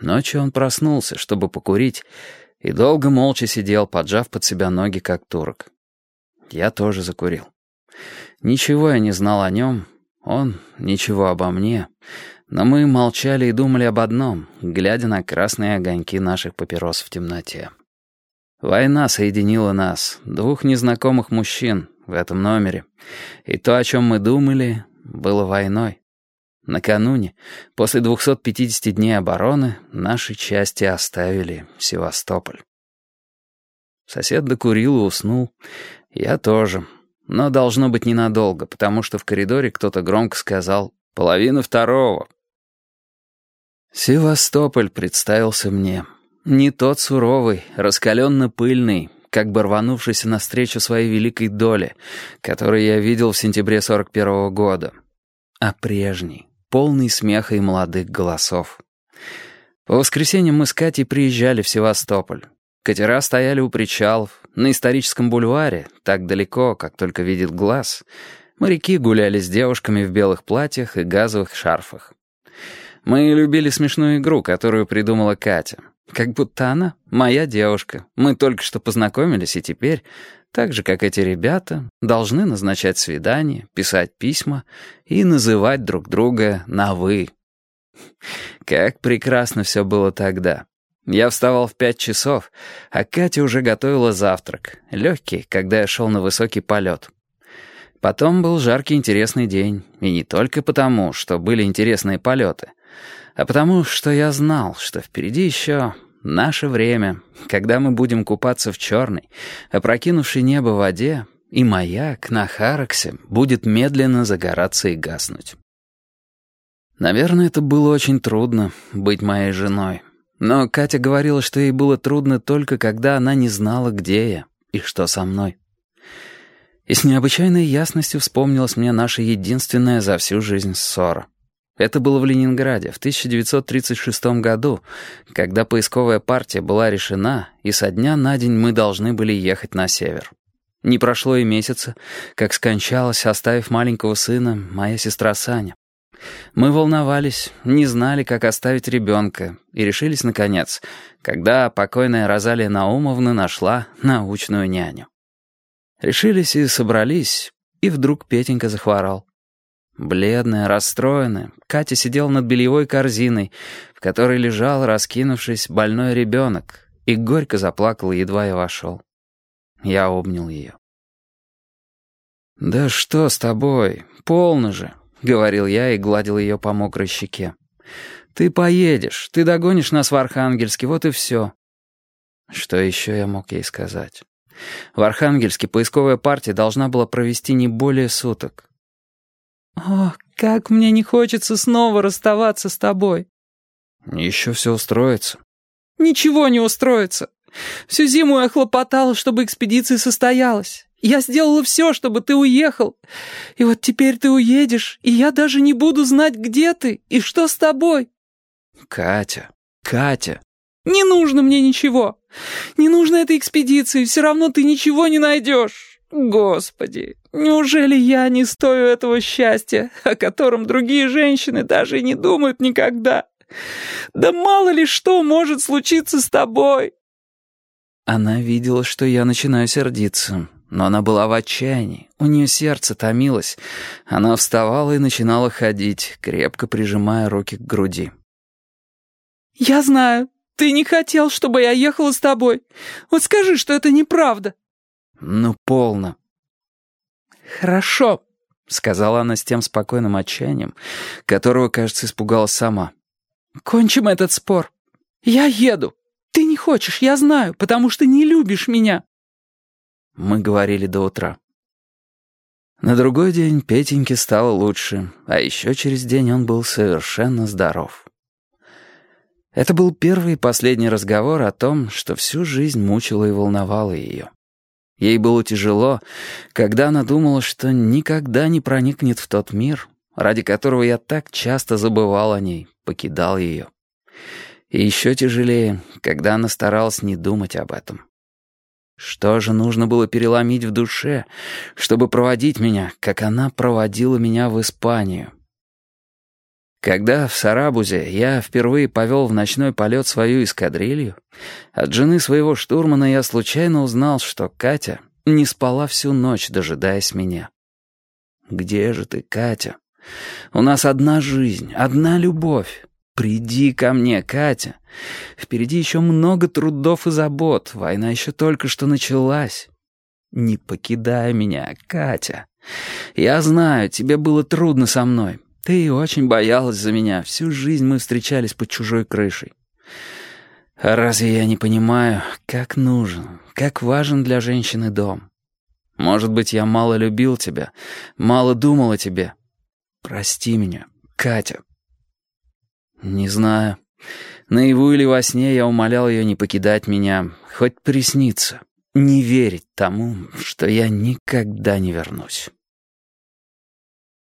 Ночью он проснулся, чтобы покурить, и долго молча сидел, поджав под себя ноги, как турок. Я тоже закурил. Ничего я не знал о нем, он ничего обо мне, но мы молчали и думали об одном, глядя на красные огоньки наших папирос в темноте. Война соединила нас, двух незнакомых мужчин, в этом номере, и то, о чем мы думали, было войной. Накануне, после 250 дней обороны, наши части оставили Севастополь. Сосед докурил и уснул. Я тоже. Но должно быть ненадолго, потому что в коридоре кто-то громко сказал «половина второго». Севастополь представился мне. Не тот суровый, раскаленно-пыльный, как бы рванувшийся навстречу своей великой доле, которую я видел в сентябре 41 -го года, а прежний полный смеха и молодых голосов. По воскресеньям мы с Катей приезжали в Севастополь. Катера стояли у причалов, на историческом бульваре, так далеко, как только видит глаз. Моряки гуляли с девушками в белых платьях и газовых шарфах. Мы любили смешную игру, которую придумала Катя. Как будто она моя девушка. Мы только что познакомились, и теперь так же, как эти ребята, должны назначать свидания, писать письма и называть друг друга на «вы». Как прекрасно все было тогда. Я вставал в пять часов, а Катя уже готовила завтрак, легкий, когда я шел на высокий полет. Потом был жаркий интересный день, и не только потому, что были интересные полеты, а потому, что я знал, что впереди еще Наше время, когда мы будем купаться в черной, опрокинувшей небо в воде, и маяк на Хараксе будет медленно загораться и гаснуть. Наверное, это было очень трудно — быть моей женой. Но Катя говорила, что ей было трудно только когда она не знала, где я и что со мной. И с необычайной ясностью вспомнилась мне наша единственная за всю жизнь ссора — это было в Ленинграде в 1936 году, когда поисковая партия была решена, и со дня на день мы должны были ехать на север. Не прошло и месяца, как скончалась, оставив маленького сына, моя сестра Саня. Мы волновались, не знали, как оставить ребенка, и решились, наконец, когда покойная Розалия Наумовна нашла научную няню. Решились и собрались, и вдруг Петенька захворал. Бледная, расстроенная, Катя сидела над бельевой корзиной, в которой лежал, раскинувшись, больной ребенок, и горько заплакала, едва я вошел. Я обнял ее. «Да что с тобой? Полно же!» — говорил я и гладил ее по мокрой щеке. «Ты поедешь, ты догонишь нас в Архангельске, вот и все». Что еще я мог ей сказать? В Архангельске поисковая партия должна была провести не более суток. «О, как мне не хочется снова расставаться с тобой!» «Еще все устроится». «Ничего не устроится. Всю зиму я хлопотала, чтобы экспедиция состоялась. Я сделала все, чтобы ты уехал. И вот теперь ты уедешь, и я даже не буду знать, где ты и что с тобой». «Катя, Катя». «Не нужно мне ничего. Не нужно этой экспедиции, все равно ты ничего не найдешь». Господи, неужели я не стою этого счастья, о котором другие женщины даже и не думают никогда? Да мало ли что может случиться с тобой. Она видела, что я начинаю сердиться, но она была в отчаянии, у нее сердце томилось. Она вставала и начинала ходить, крепко прижимая руки к груди. «Я знаю, ты не хотел, чтобы я ехала с тобой. Вот скажи, что это неправда». «Ну, полно». «Хорошо», — сказала она с тем спокойным отчаянием, которого, кажется, испугалась сама. «Кончим этот спор. Я еду. Ты не хочешь, я знаю, потому что не любишь меня». Мы говорили до утра. На другой день Петеньке стало лучше, а еще через день он был совершенно здоров. Это был первый и последний разговор о том, что всю жизнь мучило и волновало ее. Ей было тяжело, когда она думала, что никогда не проникнет в тот мир, ради которого я так часто забывал о ней, покидал ее. И еще тяжелее, когда она старалась не думать об этом. Что же нужно было переломить в душе, чтобы проводить меня, как она проводила меня в Испанию? Когда в Сарабузе я впервые повел в ночной полет свою эскадрилью, от жены своего штурмана я случайно узнал, что Катя не спала всю ночь, дожидаясь меня. «Где же ты, Катя? У нас одна жизнь, одна любовь. Приди ко мне, Катя. Впереди еще много трудов и забот, война еще только что началась. Не покидай меня, Катя. Я знаю, тебе было трудно со мной». Ты очень боялась за меня. Всю жизнь мы встречались под чужой крышей. А разве я не понимаю, как нужен, как важен для женщины дом? Может быть, я мало любил тебя, мало думал о тебе. Прости меня, Катя. Не знаю. Наяву или во сне я умолял ее не покидать меня, хоть присниться, не верить тому, что я никогда не вернусь».